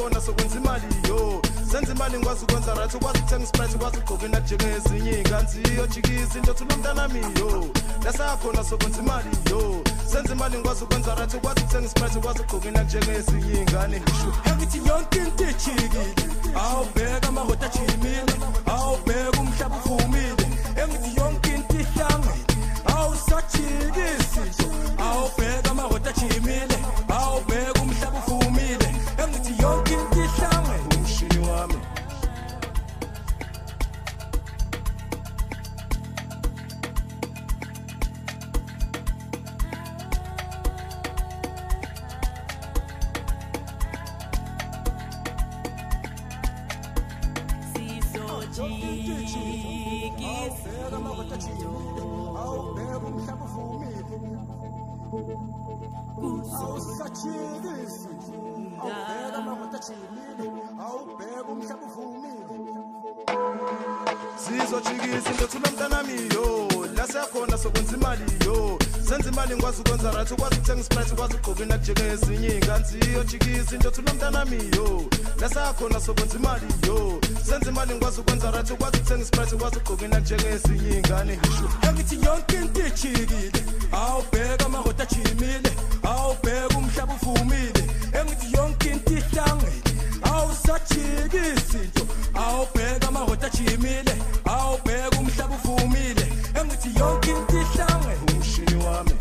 lasakhona sokwenza imali yo senza imali ngikwazi ukwenza right ukwazi ukuthenga isprite ukwazi ukugqoka inaki njengezinye iy'nganzi yojikisa into thula umntanami yo lasakhona sokwenza imali yo senza imali ngikwazi ukwenza right ukwazi ukuthenga isprite ukwazi ukugqoka inaki njengezinye iy'ngane ngisho Angithi yonke into ijikile awubheka amahota ajimile awubheka umhlaba uvumile engithi yonke into ihlangene awusajikisi awubheka amahota ajimile awubheka umhlaba uvumile awusajikisi awubheka amahota ajimile awubheka umhlaba uvumile sizojikisa into thula mntanami yo lasakhona sokwenza imali yo. Senza imali ngikwazi ukwenza right ukwazi ukuthenga isprite ukwazi ukugqoka inaki njengezinye iy'nganzi yojikisa into thula mntanami yo. Lasakhona sokwenza imali yo. Senza imali ngikwazi ukwenza right ukwazi ukuthenga isprite ukwazi ukugqoka inaki njengezinye iy'ngane. Ngisho angithi yonke into ijikile. Awubheka amahota ajimile awubheka umhlaba uvumile. Engithi yonke into ihlangene awusajikisi nto awubheka amahota ajimile awubheka umhlaba uvumile engithi yonke into ihlange umshini wami.